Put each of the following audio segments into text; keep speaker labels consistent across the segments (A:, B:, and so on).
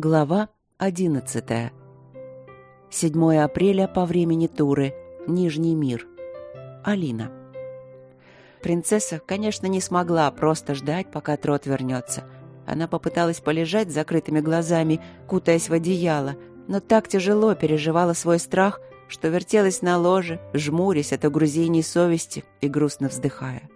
A: Глава 11. 7 апреля по времени Туры. Нижний мир. Алина. Принцесса, конечно, не смогла просто ждать, пока Трот вернется. Она попыталась полежать с закрытыми глазами, кутаясь в одеяло, но так тяжело переживала свой страх, что вертелась на ложе, жмурясь от угрызений совести и грустно вздыхая.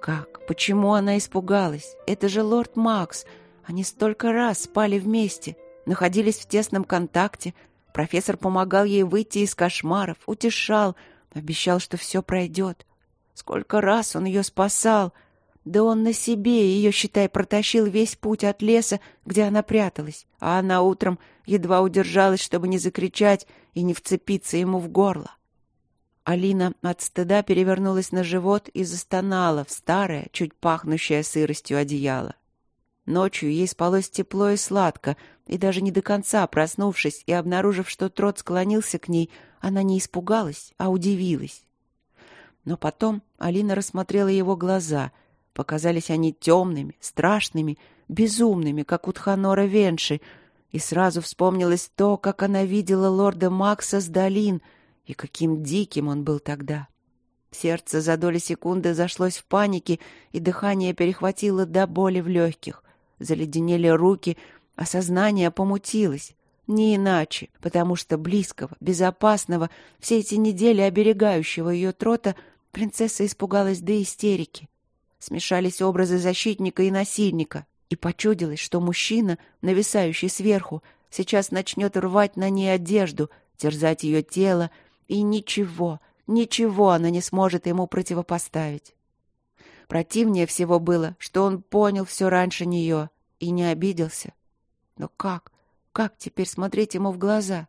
A: Как? Почему она испугалась? Это же лорд Макс — они столько раз спали вместе, находились в тесном контакте. Профессор помогал ей выйти из кошмаров, утешал, обещал, что все пройдет. Сколько раз он ее спасал. Да он на себе ее, считай, протащил весь путь от леса, где она пряталась, а она утром едва удержалась, чтобы не закричать и не вцепиться ему в горло. Алина от стыда перевернулась на живот и застонала в старое, чуть пахнущее сыростью одеяло. Ночью ей спалось тепло и сладко, и даже не до конца проснувшись и обнаружив, что Трот склонился к ней, она не испугалась, а удивилась. Но потом Алина рассмотрела его глаза. Показались они темными, страшными, безумными, как у Тханора Венши, и сразу вспомнилось то, как она видела лорда Макса с долин, и каким диким он был тогда. Сердце за доли секунды зашлось в панике, и дыхание перехватило до боли в легких заледенели руки, а сознание помутилось. Не иначе, потому что близкого, безопасного, все эти недели оберегающего ее трота, принцесса испугалась до истерики. Смешались образы защитника и насильника, и почудилось, что мужчина, нависающий сверху, сейчас начнет рвать на ней одежду, терзать ее тело, и ничего, ничего она не сможет ему противопоставить. Противнее всего было, что он понял все раньше нее и не обиделся. Но как? Как теперь смотреть ему в глаза?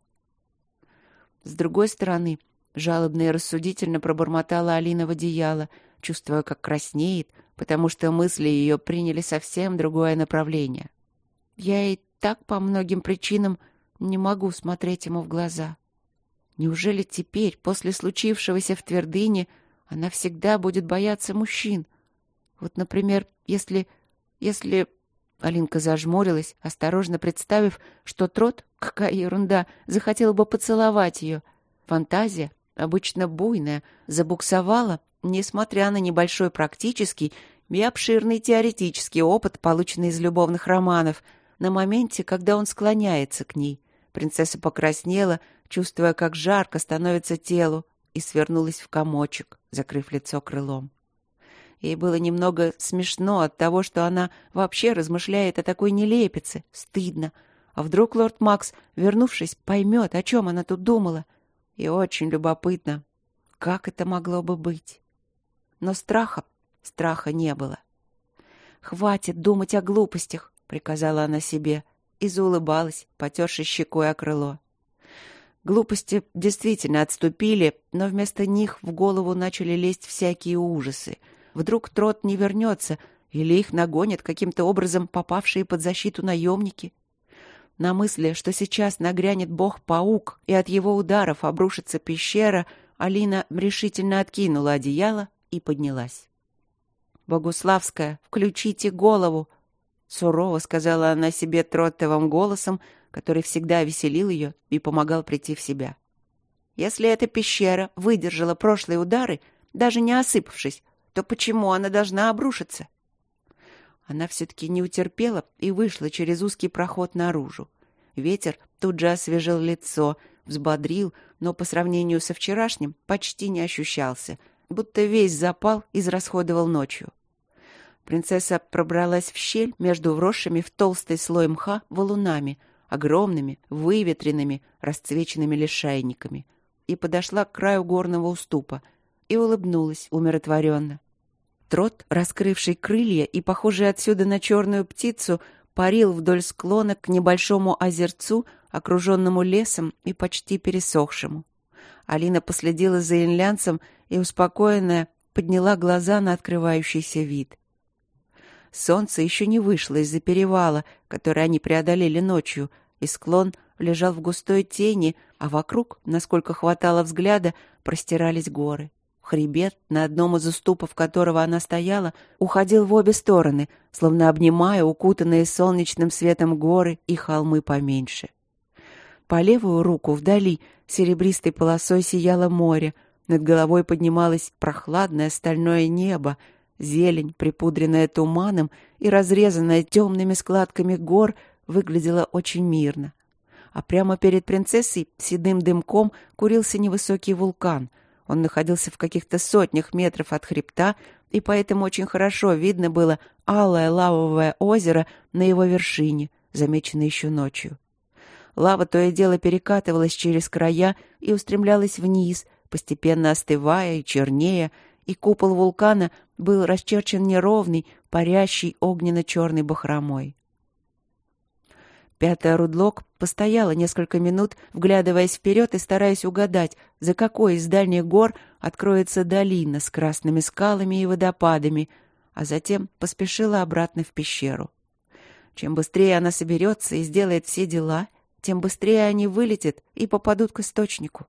A: С другой стороны, жалобно и рассудительно пробормотала Алина в одеяло, чувствуя, как краснеет, потому что мысли ее приняли совсем другое направление. Я и так по многим причинам не могу смотреть ему в глаза. Неужели теперь, после случившегося в Твердыне, она всегда будет бояться мужчин? Вот, например, если... если... Алинка зажмурилась, осторожно представив, что Трот, какая ерунда, захотел бы поцеловать ее. Фантазия, обычно буйная, забуксовала, несмотря на небольшой практический и обширный теоретический опыт, полученный из любовных романов, на моменте, когда он склоняется к ней. Принцесса покраснела, чувствуя, как жарко становится телу, и свернулась в комочек, закрыв лицо крылом. Ей было немного смешно от того, что она вообще размышляет о такой нелепице. Стыдно. А вдруг лорд Макс, вернувшись, поймет, о чем она тут думала? И очень любопытно, как это могло бы быть. Но страха, страха не было. «Хватит думать о глупостях», — приказала она себе, и заулыбалась, потерши щекой о крыло. Глупости действительно отступили, но вместо них в голову начали лезть всякие ужасы — Вдруг Трот не вернется, или их нагонят каким-то образом попавшие под защиту наемники. На мысли, что сейчас нагрянет бог-паук, и от его ударов обрушится пещера, Алина решительно откинула одеяло и поднялась. «Богуславская, включите голову!» Сурово сказала она себе тротовым голосом, который всегда веселил ее и помогал прийти в себя. «Если эта пещера выдержала прошлые удары, даже не осыпавшись, то почему она должна обрушиться? Она все-таки не утерпела и вышла через узкий проход наружу. Ветер тут же освежил лицо, взбодрил, но по сравнению со вчерашним почти не ощущался, будто весь запал израсходовал ночью. Принцесса пробралась в щель между вросшими в толстый слой мха валунами, огромными, выветренными, расцвеченными лишайниками, и подошла к краю горного уступа — и улыбнулась умиротворенно. Трот, раскрывший крылья и похожий отсюда на черную птицу, парил вдоль склона к небольшому озерцу, окруженному лесом и почти пересохшему. Алина последила за инлянцем и, успокоенная, подняла глаза на открывающийся вид. Солнце еще не вышло из-за перевала, который они преодолели ночью, и склон лежал в густой тени, а вокруг, насколько хватало взгляда, простирались горы. Хребет, на одном из уступов которого она стояла, уходил в обе стороны, словно обнимая укутанные солнечным светом горы и холмы поменьше. По левую руку вдали серебристой полосой сияло море, над головой поднималось прохладное стальное небо, зелень, припудренная туманом и разрезанная темными складками гор, выглядела очень мирно. А прямо перед принцессой седым дымком курился невысокий вулкан — он находился в каких-то сотнях метров от хребта, и поэтому очень хорошо видно было алое лавовое озеро на его вершине, замеченное еще ночью. Лава то и дело перекатывалась через края и устремлялась вниз, постепенно остывая и чернея, и купол вулкана был расчерчен неровный, парящий огненно-черной бахромой. Пятая Рудлок постояла несколько минут, вглядываясь вперед и стараясь угадать, за какой из дальних гор откроется долина с красными скалами и водопадами, а затем поспешила обратно в пещеру. Чем быстрее она соберется и сделает все дела, тем быстрее они вылетят и попадут к источнику.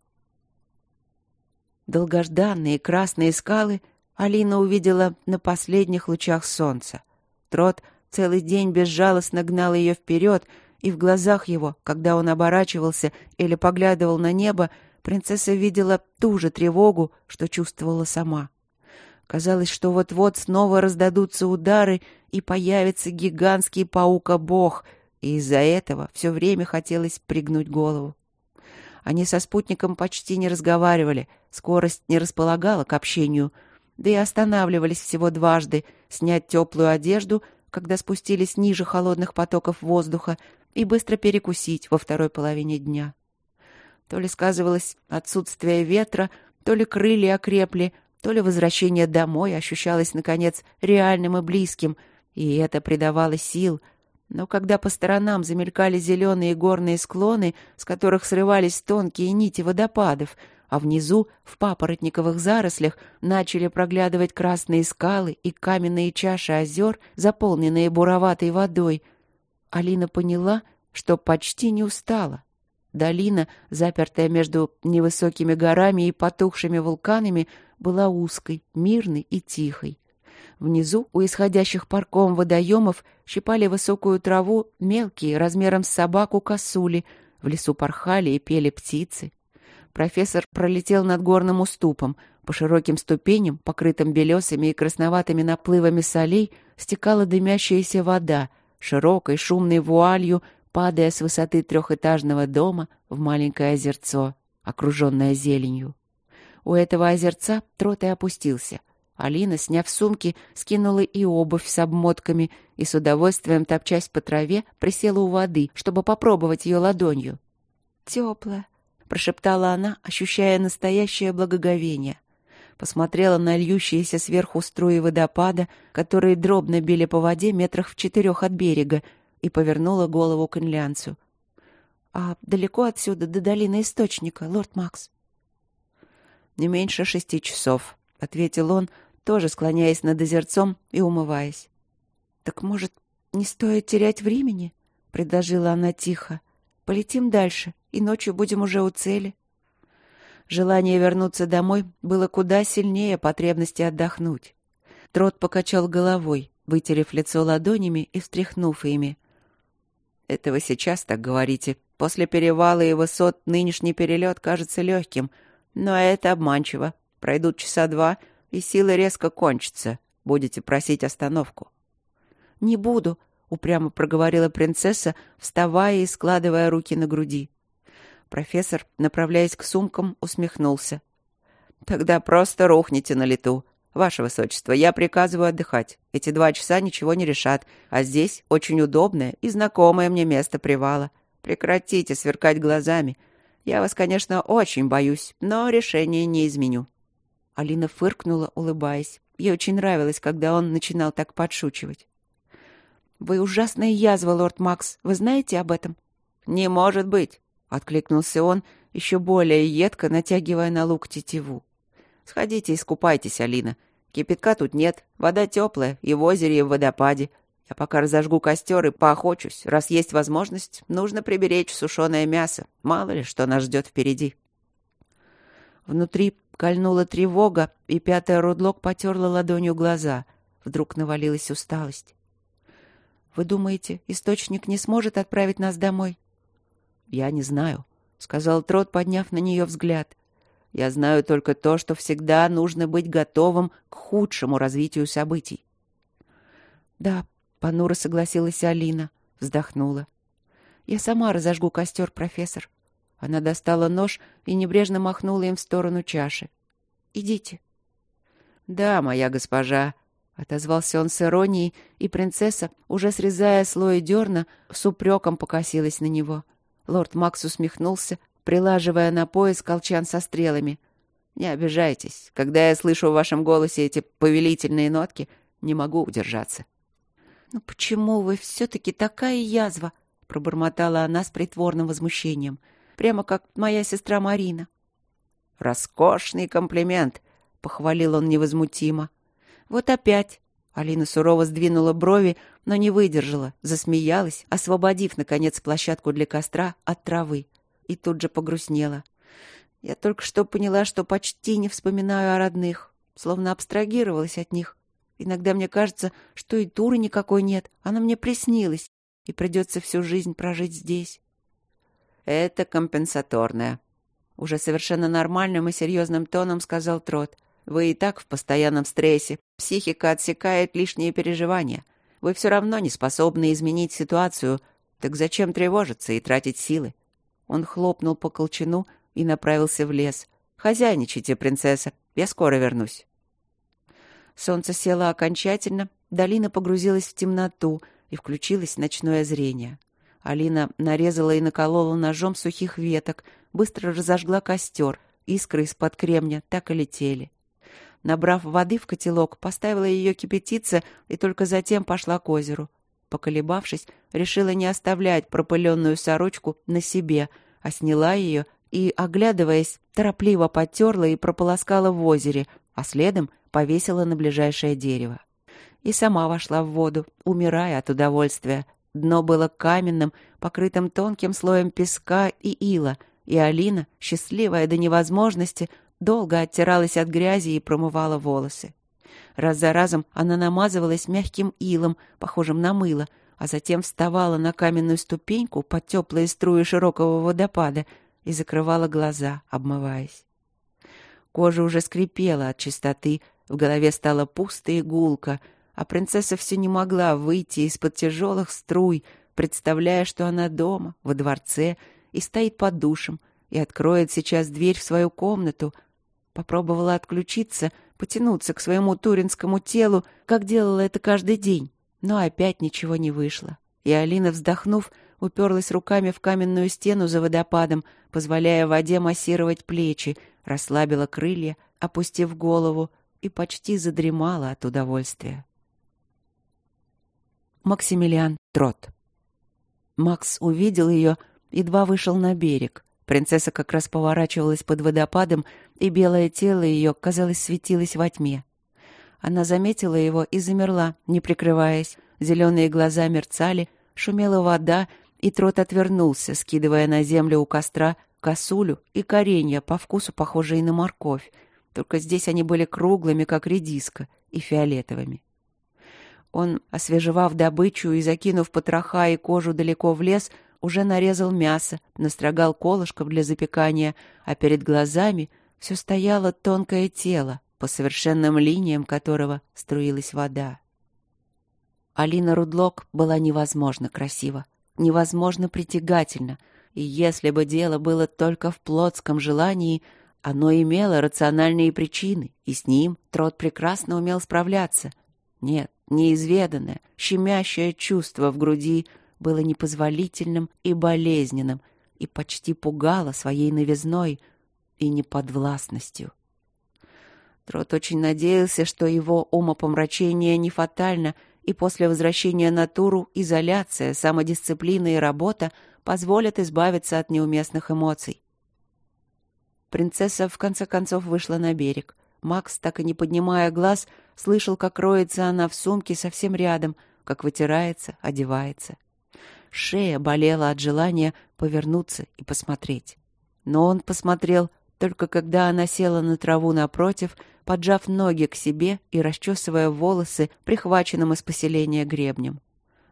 A: Долгожданные красные скалы Алина увидела на последних лучах солнца. Трот целый день безжалостно гнал ее вперед, и в глазах его, когда он оборачивался или поглядывал на небо, принцесса видела ту же тревогу, что чувствовала сама. Казалось, что вот-вот снова раздадутся удары, и появится гигантский паука-бог, и из-за этого все время хотелось пригнуть голову. Они со спутником почти не разговаривали, скорость не располагала к общению, да и останавливались всего дважды, снять теплую одежду, когда спустились ниже холодных потоков воздуха, и быстро перекусить во второй половине дня. То ли сказывалось отсутствие ветра, то ли крылья окрепли, то ли возвращение домой ощущалось, наконец, реальным и близким, и это придавало сил. Но когда по сторонам замелькали зеленые горные склоны, с которых срывались тонкие нити водопадов, а внизу, в папоротниковых зарослях, начали проглядывать красные скалы и каменные чаши озер, заполненные буроватой водой, Алина поняла, что почти не устала. Долина, запертая между невысокими горами и потухшими вулканами, была узкой, мирной и тихой. Внизу, у исходящих парком водоемов, щипали высокую траву мелкие, размером с собаку косули, в лесу порхали и пели птицы. Профессор пролетел над горным уступом. По широким ступеням, покрытым белесыми и красноватыми наплывами солей, стекала дымящаяся вода — широкой шумной вуалью, падая с высоты трехэтажного дома в маленькое озерцо, окруженное зеленью. У этого озерца трот и опустился. Алина, сняв сумки, скинула и обувь с обмотками и с удовольствием, топчась по траве, присела у воды, чтобы попробовать ее ладонью. «Теплая», — прошептала она, ощущая настоящее благоговение посмотрела на льющиеся сверху струи водопада, которые дробно били по воде метрах в четырех от берега, и повернула голову к инлянцу. «А далеко отсюда до долины Источника, лорд Макс?» «Не меньше шести часов», — ответил он, тоже склоняясь над озерцом и умываясь. «Так, может, не стоит терять времени?» — предложила она тихо. «Полетим дальше, и ночью будем уже у цели». Желание вернуться домой было куда сильнее потребности отдохнуть. Трот покачал головой, вытерев лицо ладонями и встряхнув ими. «Это вы сейчас так говорите. После перевала и высот нынешний перелет кажется легким. Но это обманчиво. Пройдут часа два, и силы резко кончатся. Будете просить остановку». «Не буду», — упрямо проговорила принцесса, вставая и складывая руки на груди. Профессор, направляясь к сумкам, усмехнулся. «Тогда просто рухните на лету. Ваше Высочество, я приказываю отдыхать. Эти два часа ничего не решат, а здесь очень удобное и знакомое мне место привала. Прекратите сверкать глазами. Я вас, конечно, очень боюсь, но решение не изменю». Алина фыркнула, улыбаясь. Ей очень нравилось, когда он начинал так подшучивать. «Вы ужасная язва, лорд Макс. Вы знаете об этом?» «Не может быть. Откликнулся он, еще более едко натягивая на лук тетиву. «Сходите искупайтесь, Алина. Кипятка тут нет, вода теплая, и в озере, и в водопаде. Я пока разожгу костер и поохочусь. Раз есть возможность, нужно приберечь сушеное мясо. Мало ли, что нас ждет впереди». Внутри кольнула тревога, и пятая Рудлок потерла ладонью глаза. Вдруг навалилась усталость. «Вы думаете, источник не сможет отправить нас домой?» «Я не знаю», — сказал Трот, подняв на нее взгляд. «Я знаю только то, что всегда нужно быть готовым к худшему развитию событий». «Да», — понуро согласилась Алина, вздохнула. «Я сама разожгу костер, профессор. Она достала нож и небрежно махнула им в сторону чаши. «Идите». «Да, моя госпожа», — отозвался он с иронией, и принцесса, уже срезая слой дерна, с упреком покосилась на него. Лорд Макс усмехнулся, прилаживая на пояс колчан со стрелами. «Не обижайтесь. Когда я слышу в вашем голосе эти повелительные нотки, не могу удержаться». «Ну почему вы все-таки такая язва?» — пробормотала она с притворным возмущением — прямо как моя сестра Марина. «Роскошный комплимент!» — похвалил он невозмутимо. «Вот опять!» — Алина сурово сдвинула брови, но не выдержала, засмеялась, освободив, наконец, площадку для костра от травы. И тут же погрустнела. Я только что поняла, что почти не вспоминаю о родных, словно абстрагировалась от них. Иногда мне кажется, что и туры никакой нет, она мне приснилась, и придется всю жизнь прожить здесь. Это компенсаторное. Уже совершенно нормальным и серьезным тоном сказал Трот. Вы и так в постоянном стрессе. Психика отсекает лишние переживания. Вы все равно не способны изменить ситуацию. Так зачем тревожиться и тратить силы? Он хлопнул по колчану и направился в лес. «Хозяйничайте, принцесса. Я скоро вернусь». Солнце село окончательно, долина погрузилась в темноту, и включилось ночное зрение. Алина нарезала и наколола ножом сухих веток, быстро разожгла костер. Искры из-под кремня так и летели. Набрав воды в котелок, поставила ее кипятиться и только затем пошла к озеру. Поколебавшись, решила не оставлять пропыленную сорочку на себе, а сняла ее и, оглядываясь, торопливо потерла и прополоскала в озере, а следом повесила на ближайшее дерево. И сама вошла в воду, умирая от удовольствия, Дно было каменным, покрытым тонким слоем песка и ила, и Алина, счастливая до невозможности, долго оттиралась от грязи и промывала волосы. Раз за разом она намазывалась мягким илом, похожим на мыло, а затем вставала на каменную ступеньку под теплые струи широкого водопада и закрывала глаза, обмываясь. Кожа уже скрипела от чистоты, в голове стало пусто и гулко — а принцесса все не могла выйти из-под тяжелых струй, представляя, что она дома, во дворце, и стоит под душем, и откроет сейчас дверь в свою комнату. Попробовала отключиться, потянуться к своему туринскому телу, как делала это каждый день, но опять ничего не вышло. И Алина, вздохнув, уперлась руками в каменную стену за водопадом, позволяя воде массировать плечи, расслабила крылья, опустив голову, и почти задремала от удовольствия. Максимилиан Трот. Макс увидел ее, едва вышел на берег. Принцесса как раз поворачивалась под водопадом, и белое тело ее, казалось, светилось во тьме. Она заметила его и замерла, не прикрываясь. Зеленые глаза мерцали, шумела вода, и Трот отвернулся, скидывая на землю у костра косулю и коренья, по вкусу похожие на морковь. Только здесь они были круглыми, как редиска, и фиолетовыми. Он, освежевав добычу и закинув потроха и кожу далеко в лес, уже нарезал мясо, настрогал колышков для запекания, а перед глазами все стояло тонкое тело, по совершенным линиям которого струилась вода. Алина Рудлок была невозможно красива, невозможно притягательна, и если бы дело было только в плотском желании, оно имело рациональные причины, и с ним Трот прекрасно умел справляться. Нет, Неизведанное, щемящее чувство в груди было непозволительным и болезненным и почти пугало своей новизной и неподвластностью. Трот очень надеялся, что его умопомрачение не фатально, и после возвращения на туру изоляция, самодисциплина и работа позволят избавиться от неуместных эмоций. Принцесса в конце концов вышла на берег. Макс, так и не поднимая глаз, слышал, как роется она в сумке совсем рядом, как вытирается, одевается. Шея болела от желания повернуться и посмотреть. Но он посмотрел Только когда она села на траву напротив, поджав ноги к себе и расчесывая волосы, прихваченным из поселения гребнем.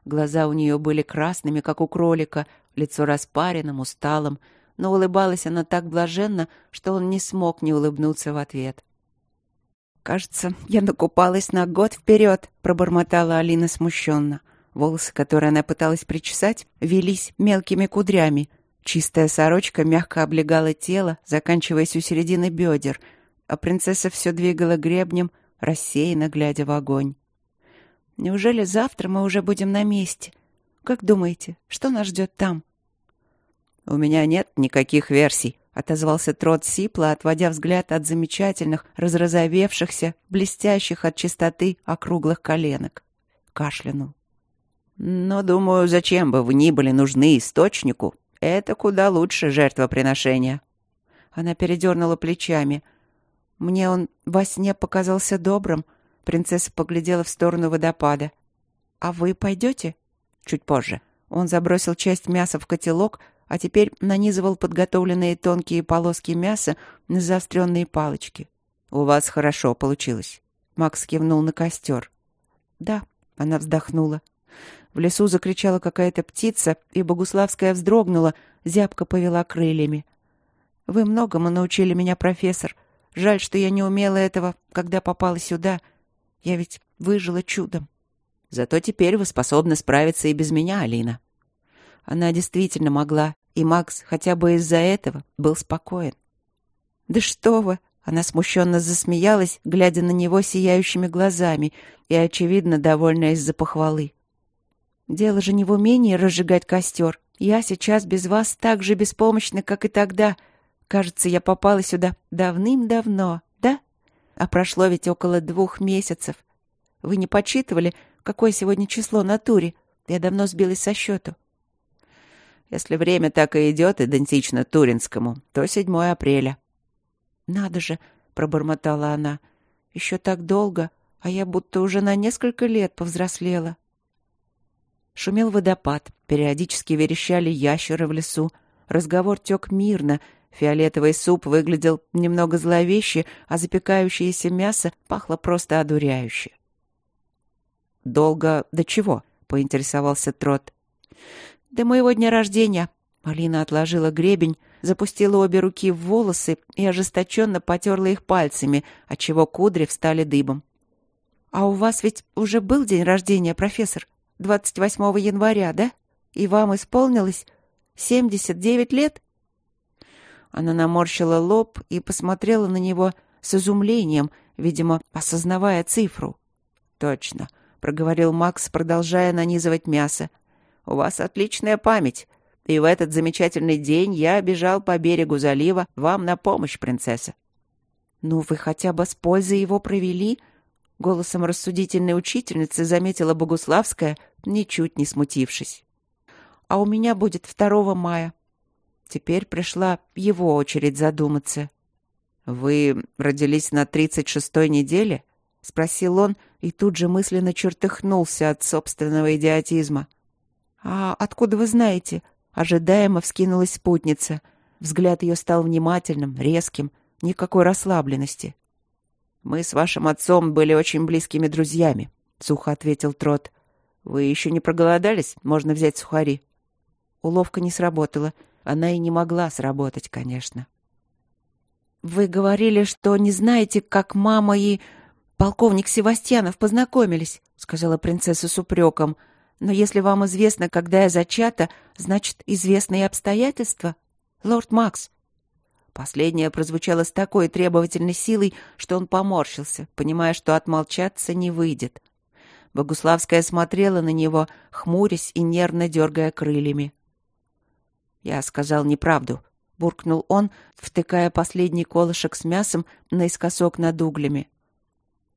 A: Глаза у нее были красными, как у кролика, лицо распаренным, усталым, но улыбалась она так блаженно, что он не смог не улыбнуться в ответ. «Кажется, я накупалась на год вперед», — пробормотала Алина смущенно. Волосы, которые она пыталась причесать, велись мелкими кудрями. Чистая сорочка мягко облегала тело, заканчиваясь у середины бедер, а принцесса все двигала гребнем, рассеянно глядя в огонь. «Неужели завтра мы уже будем на месте? Как думаете, что нас ждет там?»
B: «У меня нет никаких версий», — отозвался Трот сипло, отводя взгляд от замечательных, разразовевшихся, блестящих от чистоты округлых коленок. Кашлянул. «Но, думаю, зачем бы вы ни были нужны источнику, это куда лучше жертвоприношения».
A: Она передернула плечами. «Мне он во сне показался добрым», — принцесса поглядела в сторону водопада. «А вы пойдете?» «Чуть позже». Он забросил часть мяса в котелок, а теперь нанизывал подготовленные тонкие полоски мяса на заостренные палочки.
B: «У вас хорошо получилось».
A: Макс кивнул на костер. «Да», — она вздохнула. В лесу закричала какая-то птица, и Богуславская вздрогнула, зябко повела крыльями. «Вы многому научили меня, профессор. Жаль, что я не умела этого, когда попала сюда. Я ведь выжила чудом».
B: «Зато теперь вы способны справиться и без меня, Алина».
A: Она действительно могла, и Макс хотя бы из-за этого был спокоен. «Да что вы!» Она смущенно засмеялась, глядя на него сияющими глазами и, очевидно, довольна из-за похвалы. «Дело же не в умении разжигать костер. Я сейчас без вас так же беспомощна, как и тогда. Кажется, я попала сюда давным-давно, да? А прошло ведь около двух месяцев. Вы не подсчитывали, какое сегодня число на туре? Я давно сбилась со счету».
B: Если время так и идет идентично Туринскому, то 7 апреля.
A: «Надо же!» — пробормотала она. «Еще так долго, а я будто уже на несколько лет повзрослела». Шумел водопад, периодически верещали ящеры в лесу. Разговор тек мирно, фиолетовый суп выглядел немного зловеще, а запекающееся мясо пахло просто одуряюще.
B: «Долго до чего?» — поинтересовался Трот.
A: До моего дня рождения. Полина отложила гребень, запустила обе руки в волосы и ожесточенно потерла их пальцами, отчего кудри встали дыбом. «А у вас ведь уже был день рождения, профессор? 28 января, да? И вам исполнилось 79 лет?» Она наморщила лоб и посмотрела на него с изумлением, видимо, осознавая цифру.
B: «Точно», — проговорил Макс, продолжая нанизывать мясо. У вас отличная память. И в этот замечательный день я бежал по берегу залива вам на помощь, принцесса».
A: «Ну, вы хотя бы с пользой его провели?» Голосом рассудительной учительницы заметила Богуславская, ничуть не смутившись. «А у меня будет 2 мая». Теперь пришла его очередь задуматься.
B: «Вы родились на тридцать шестой неделе?» — спросил он и тут же мысленно чертыхнулся от собственного идиотизма.
A: — «А откуда вы знаете?» Ожидаемо вскинулась спутница. Взгляд ее стал внимательным, резким, никакой расслабленности.
B: «Мы с вашим отцом были очень близкими друзьями», — сухо ответил Трот. «Вы еще не проголодались? Можно взять сухари».
A: Уловка не сработала. Она и не могла сработать, конечно. «Вы говорили, что не знаете, как мама и полковник Севастьянов познакомились», — сказала принцесса с упреком. — но если вам известно, когда я зачата, значит, известны и обстоятельства. Лорд Макс. Последнее прозвучало с такой требовательной силой, что он поморщился, понимая, что отмолчаться не выйдет. Богуславская смотрела на него, хмурясь и нервно дергая крыльями. «Я сказал неправду», — буркнул он, втыкая последний колышек с мясом наискосок над углями.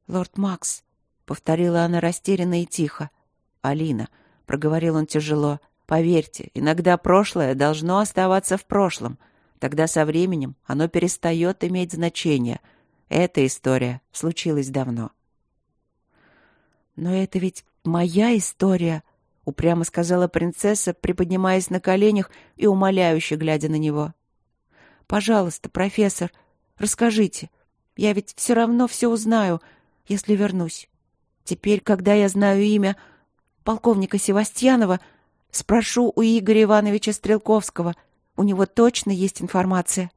A: «Лорд Макс», — повторила она растерянно и тихо, — Алина, — проговорил он тяжело, — поверьте, иногда прошлое должно оставаться в прошлом. Тогда со временем оно перестает иметь значение. Эта история случилась давно. «Но это ведь моя история», — упрямо сказала принцесса, приподнимаясь на коленях и умоляюще глядя на него. «Пожалуйста, профессор,
B: Расскажите. Я ведь все равно все узнаю, если вернусь. Теперь, когда я знаю имя полковника Севастьянова, спрошу у Игоря Ивановича Стрелковского. У него точно есть информация.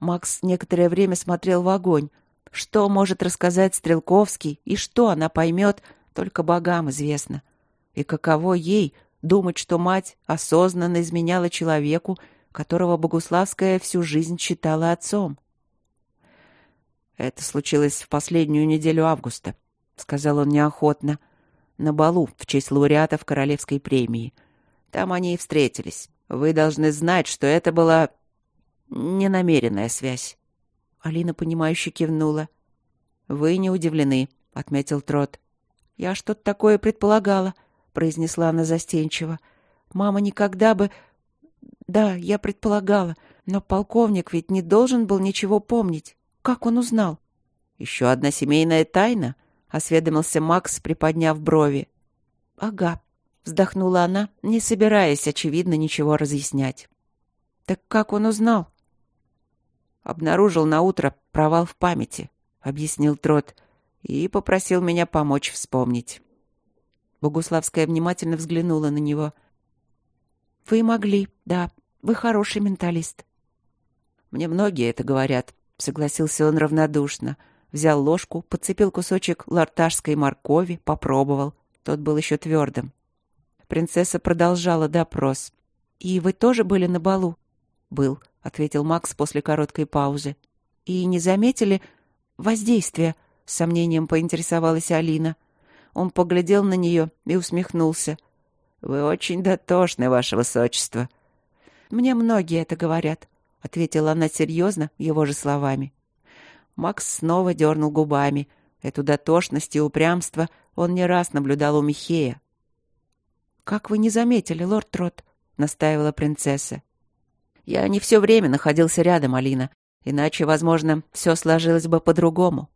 B: Макс некоторое время смотрел в огонь. Что может рассказать Стрелковский и что она поймет, только богам известно. И каково ей думать, что мать осознанно изменяла человеку, которого Богуславская всю жизнь считала отцом. «Это случилось в последнюю неделю августа», — сказал он неохотно, — «на балу в честь лауреатов Королевской премии. Там они и встретились. Вы должны знать, что это была ненамеренная связь». Алина, понимающе кивнула. «Вы не удивлены», — отметил Трот. «Я что-то такое предполагала», — произнесла она застенчиво. «Мама никогда бы...» «Да, я предполагала, но полковник ведь не должен был ничего помнить. Как он узнал?» «Еще одна семейная тайна?» — осведомился Макс, приподняв брови. «Ага», — вздохнула она, не собираясь, очевидно, ничего разъяснять. «Так как он узнал?» «Обнаружил на утро провал в памяти», — объяснил Трот, и попросил меня помочь вспомнить. Богуславская внимательно взглянула на него. «Вы могли, да, вы хороший менталист». «Мне многие это говорят», — согласился он равнодушно. Взял ложку, подцепил кусочек ларташской моркови, попробовал. Тот был еще твердым. Принцесса продолжала допрос. «И вы тоже были на балу?» «Был», — ответил Макс после короткой паузы. «И не заметили воздействия?» — с сомнением поинтересовалась Алина. Он поглядел на нее и усмехнулся. «Вы очень дотошны, ваше высочество». «Мне многие это говорят», — ответила она серьезно, его же словами. Макс снова дернул губами. Эту дотошность и упрямство он не раз наблюдал у Михея. «Как вы не заметили, лорд Трот?» — настаивала принцесса. «Я не все время находился рядом, Алина. Иначе, возможно, все сложилось бы по-другому».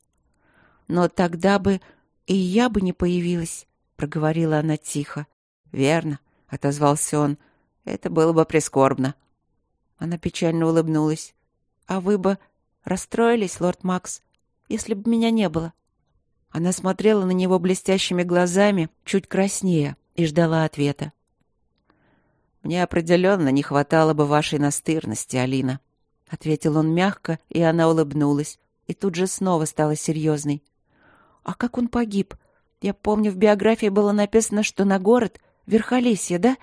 B: «Но тогда бы и я бы не появилась», — проговорила она тихо. «Верно», — отозвался он. «Это было бы прискорбно». Она печально улыбнулась. «А вы бы расстроились, лорд Макс, если бы меня не было?» Она смотрела на него блестящими глазами, чуть краснее, и ждала ответа. «Мне определенно не хватало бы вашей настырности, Алина», — ответил он мягко, и она улыбнулась, и тут же снова стала серьезной. «А как он погиб? Я помню, в биографии было написано, что на город, Верхолесье, да,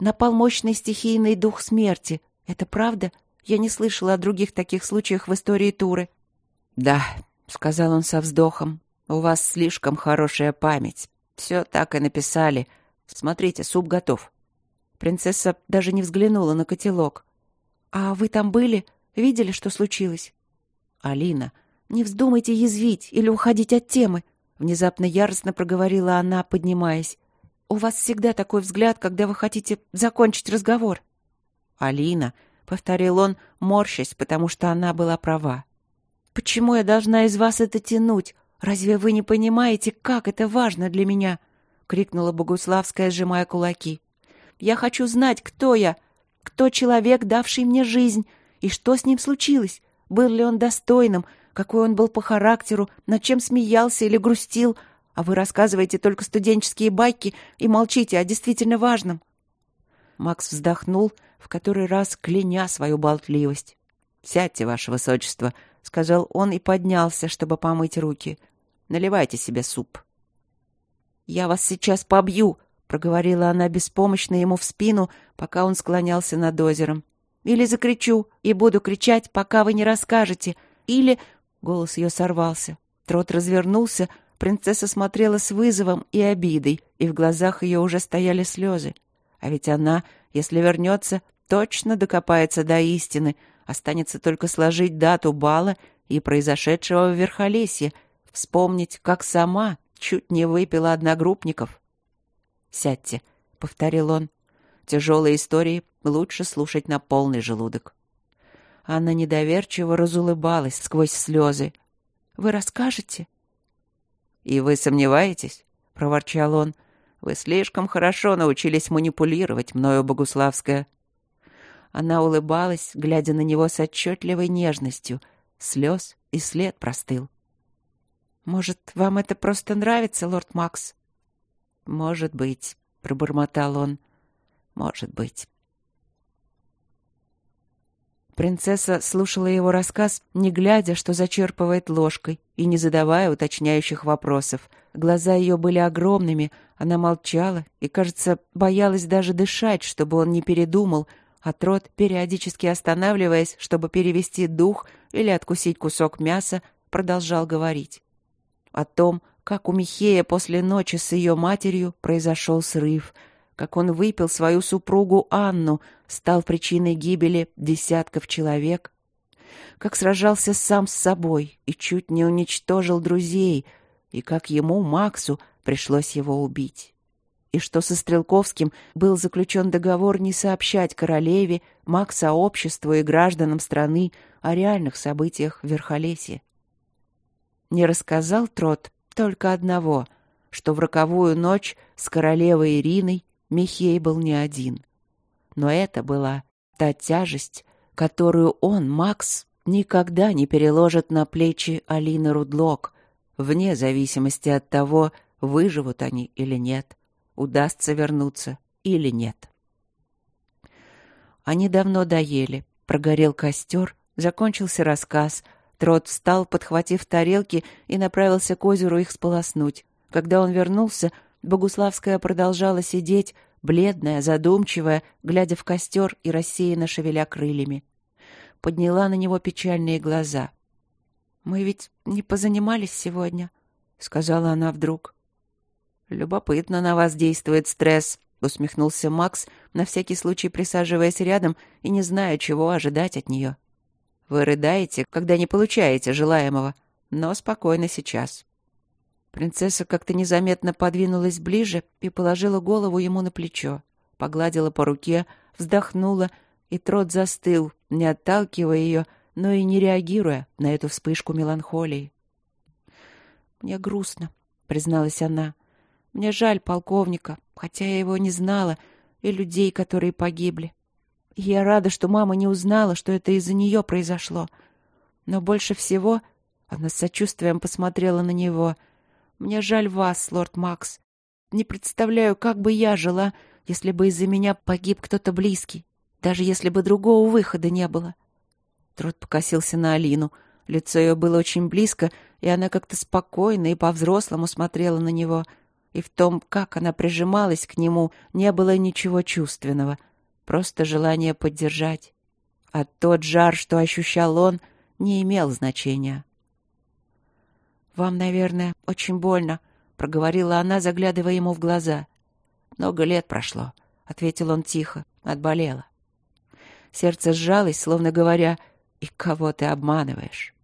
B: напал мощный стихийный дух смерти. Это правда? Я не слышала о других таких случаях в истории Туры». «Да», — сказал он со вздохом, — «у вас слишком хорошая память. Все так и написали. Смотрите, суп готов». Принцесса даже не взглянула на котелок. «А вы там были? Видели, что случилось?» «Алина, не вздумайте язвить или уходить от темы», — внезапно яростно проговорила она, поднимаясь. «У вас всегда такой взгляд, когда вы хотите закончить разговор». «Алина», — повторил он, морщась, потому что она была права. «Почему я должна из вас это тянуть? Разве вы не понимаете, как это важно для меня?» — крикнула Богуславская, сжимая кулаки. Я хочу знать, кто я, кто человек, давший мне жизнь, и что с ним случилось. Был ли он достойным, какой он был по характеру, над чем смеялся или грустил, а вы рассказываете только студенческие байки и молчите о действительно важном. Макс вздохнул, в который раз кляня свою болтливость. «Сядьте, ваше высочество», — сказал он и поднялся, чтобы помыть руки. «Наливайте себе суп». «Я вас сейчас побью», проговорила она беспомощно ему в спину, пока он склонялся над озером. «Или закричу, и буду кричать, пока вы не расскажете. Или...» Голос ее сорвался. Трот развернулся, принцесса смотрела с вызовом и обидой, и в глазах ее уже стояли слезы. А ведь она, если вернется, точно докопается до истины, останется только сложить дату бала и произошедшего в Верхолесье, вспомнить, как сама чуть не выпила одногруппников. «Сядьте», — повторил он. «Тяжелые истории лучше слушать на полный желудок». Анна недоверчиво разулыбалась сквозь слезы. «Вы расскажете?» «И вы сомневаетесь?» — проворчал он. «Вы слишком хорошо научились манипулировать мною, Богуславская». Она улыбалась, глядя на него с отчетливой нежностью, слез и след простыл. «Может, вам это просто нравится, лорд Макс?» «Может быть», — пробормотал он. «Может быть». Принцесса слушала его рассказ, не глядя, что зачерпывает ложкой, и не задавая уточняющих вопросов. Глаза ее были огромными, она молчала и, кажется, боялась даже дышать, чтобы он не передумал, а Трот, периодически останавливаясь, чтобы перевести дух или откусить кусок мяса, продолжал говорить. О том, как у Михея после ночи с ее матерью произошел срыв, как он выпил свою супругу Анну, стал причиной гибели десятков человек, как сражался сам с собой и чуть не уничтожил друзей, и как ему, Максу, пришлось его убить. И что со Стрелковским был заключен договор не сообщать королеве, Макса обществу и гражданам страны о реальных событиях в Верхолесье. Не рассказал Трот только одного, что в роковую ночь с королевой Ириной Михей был не один. Но это была та тяжесть, которую он, Макс, никогда не переложит на плечи Алины Рудлок, вне зависимости от того, выживут они или нет, удастся вернуться или нет. Они давно доели, прогорел костер, закончился рассказ. Трот встал, подхватив тарелки, и направился к озеру их сполоснуть. Когда он вернулся, Богуславская продолжала сидеть, бледная, задумчивая, глядя в костер и рассеянно шевеля крыльями. Подняла на него печальные глаза. «Мы ведь не позанимались сегодня», — сказала она вдруг. «Любопытно на вас действует стресс», — усмехнулся Макс, на всякий случай присаживаясь рядом и не зная, чего ожидать от нее. «Вы рыдаете, когда не получаете желаемого, но спокойно сейчас». Принцесса как-то незаметно подвинулась ближе и положила голову ему на плечо, погладила по руке, вздохнула, и трот застыл, не отталкивая ее, но и не реагируя на эту вспышку меланхолии. «Мне грустно», — призналась она. «Мне жаль полковника, хотя я его не знала, и людей, которые погибли. Я рада, что мама не узнала, что это из-за нее произошло. Но больше всего...» — она с сочувствием посмотрела на него — мне жаль вас, лорд Макс. Не представляю, как бы я жила, если бы из-за меня погиб кто-то близкий, даже если бы другого выхода не было. Трот покосился на Алину. Лицо ее было очень близко, и она как-то спокойно и по-взрослому смотрела на него. И в том, как она прижималась к нему, не было ничего чувственного. Просто желание поддержать. А тот жар, что ощущал он, не имел значения. «Вам, наверное, очень больно», — проговорила она, заглядывая ему в глаза. «Много лет прошло», — ответил он тихо, отболело. Сердце сжалось, словно говоря, «И кого ты обманываешь?»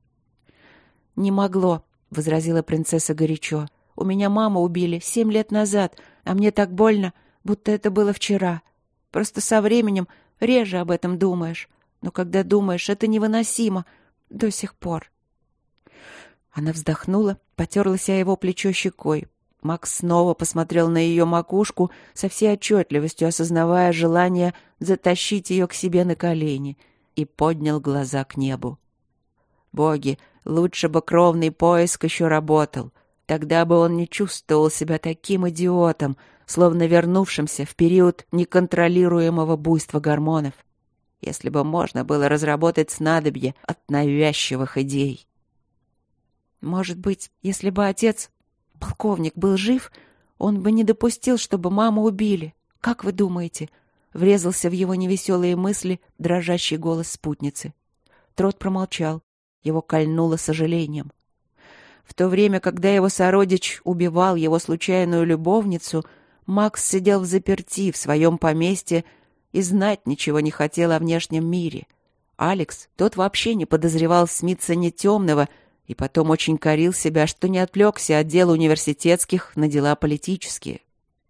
B: «Не могло», — возразила принцесса горячо. «У меня маму убили семь лет назад, а мне так больно, будто это было вчера. Просто со временем реже об этом думаешь. Но когда думаешь, это невыносимо до сих пор». Она вздохнула, потерлась о его плечо щекой. Макс снова посмотрел на ее макушку, со всей отчетливостью осознавая желание затащить ее к себе на колени, и поднял глаза к небу. Боги, лучше бы кровный поиск еще работал. Тогда бы он не чувствовал себя таким идиотом, словно вернувшимся в период неконтролируемого буйства гормонов. Если бы можно было разработать снадобье от навязчивых идей. Может быть, если бы отец, полковник, был жив, он бы не допустил, чтобы маму убили. Как вы думаете?» Врезался в его невеселые мысли дрожащий голос спутницы. Трот промолчал. Его кольнуло сожалением. В то время, когда его сородич убивал его случайную любовницу, Макс сидел в заперти в своем поместье и знать ничего не хотел о внешнем мире. Алекс, тот вообще не подозревал Смитсоне темного — и потом очень корил себя, что не отвлекся от дел университетских на дела политические.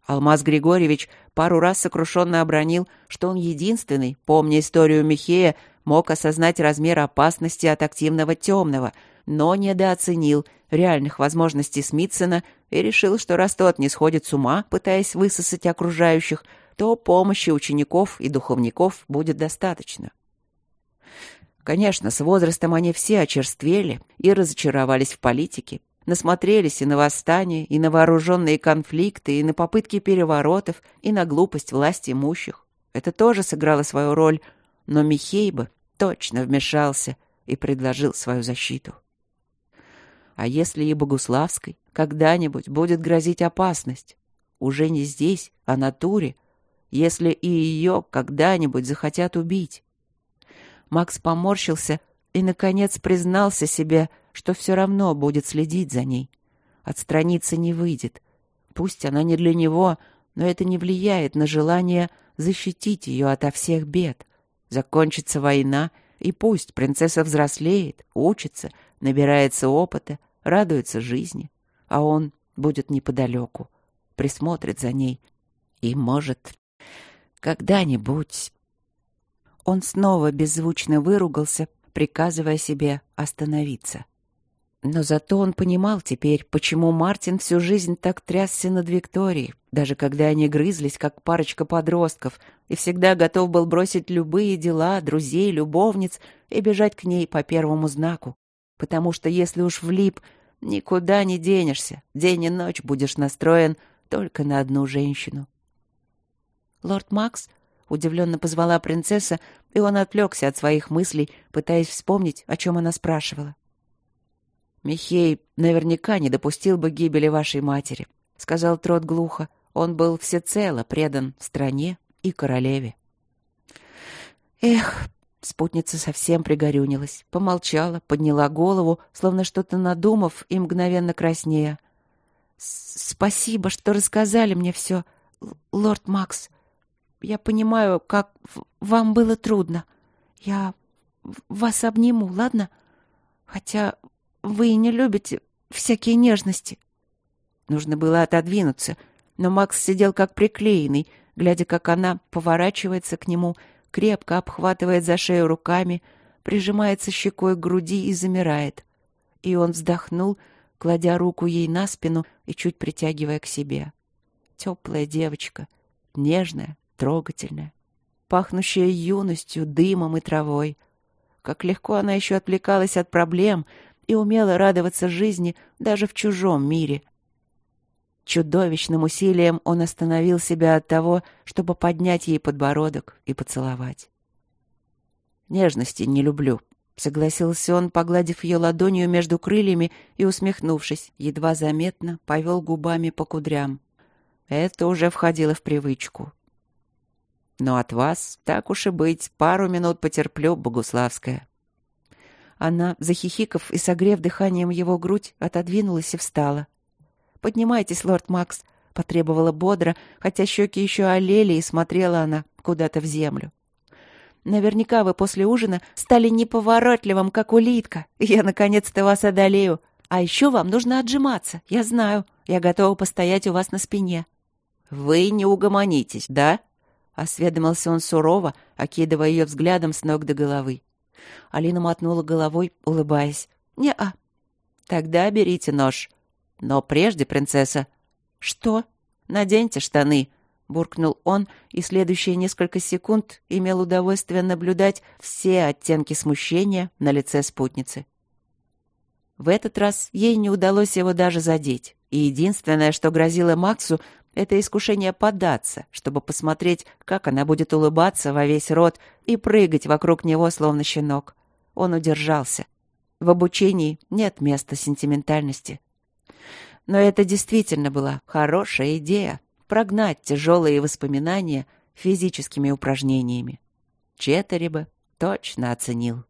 B: Алмаз Григорьевич пару раз сокрушенно обронил, что он единственный, помня историю Михея, мог осознать размер опасности от активного темного, но недооценил реальных возможностей Смитсона и решил, что раз тот не сходит с ума, пытаясь высосать окружающих, то помощи учеников и духовников будет достаточно.
A: Конечно, с возрастом они все очерствели и разочаровались в политике, насмотрелись и на восстания, и на вооруженные конфликты, и на попытки переворотов, и на глупость власти имущих. Это тоже сыграло свою роль, но Михей бы точно вмешался и предложил свою защиту. А если и Богуславской когда-нибудь будет грозить опасность? Уже не здесь, а на туре, если и ее когда-нибудь захотят убить. Макс поморщился и, наконец, признался себе, что все равно будет следить за ней. Отстраниться не выйдет. Пусть она не для него, но это не влияет на желание защитить ее ото всех бед. Закончится война, и пусть принцесса взрослеет, учится, набирается опыта, радуется жизни, а он будет неподалеку, присмотрит за ней и, может, когда-нибудь... Он снова беззвучно выругался, приказывая себе остановиться. Но зато он понимал теперь, почему Мартин всю жизнь так трясся над Викторией, даже когда они грызлись, как парочка подростков, и всегда готов был бросить любые дела, друзей, любовниц и бежать к ней по первому знаку. Потому что если уж влип, Никуда не денешься. День и ночь будешь настроен только на одну женщину. «Лорд Макс?» — удивленно позвала принцесса, и он отвлекся от своих мыслей, пытаясь вспомнить, о чем она спрашивала. «Михей наверняка не допустил бы гибели вашей матери», — сказал Трот глухо. Он был всецело предан стране и королеве. «Эх, Спутница совсем пригорюнилась, помолчала, подняла голову, словно что-то надумав и мгновенно краснея. «Спасибо, что рассказали мне все, лорд Макс. Я понимаю, как вам было трудно. Я вас обниму, ладно? Хотя вы и не любите всякие нежности». Нужно было отодвинуться, но Макс сидел как приклеенный, глядя, как она поворачивается к нему — крепко обхватывает за шею руками, прижимается щекой к груди и замирает. И он вздохнул, кладя руку ей на спину и чуть притягивая к себе. Теплая девочка, нежная, трогательная, пахнущая юностью, дымом и травой. Как легко она еще отвлекалась от проблем и умела радоваться жизни даже в чужом мире — Чудовищным усилием он остановил себя от того, чтобы поднять ей подбородок и поцеловать. «Нежности не люблю», — согласился он, погладив ее ладонью между крыльями и, усмехнувшись, едва заметно повел губами по кудрям. Это уже входило в привычку. «Но от вас, так уж и быть, пару минут потерплю, Богуславская». Она, захихиков и согрев дыханием его грудь, отодвинулась и встала. «Поднимайтесь, лорд Макс», — потребовала бодро, хотя щеки еще олели, и смотрела она куда-то в землю. «Наверняка вы после ужина стали неповоротливым, как улитка. Я наконец-то вас одолею. А еще вам нужно отжиматься, я знаю. Я готова постоять у вас на спине». «Вы не угомонитесь, да?» — осведомился он сурово, окидывая ее взглядом с ног до головы. Алина мотнула головой, улыбаясь. «Не-а». «Тогда берите нож», но прежде, принцесса... Что? Наденьте штаны, буркнул он, и следующие несколько секунд имел удовольствие наблюдать все оттенки смущения на лице спутницы. В этот раз ей не удалось его даже задеть, и единственное, что грозило Максу, это искушение поддаться, чтобы посмотреть, как она будет улыбаться во весь рот и прыгать вокруг него, словно щенок. Он удержался. В обучении нет места сентиментальности. Но это действительно была хорошая идея — прогнать тяжелые воспоминания физическими упражнениями. Четери бы точно оценил.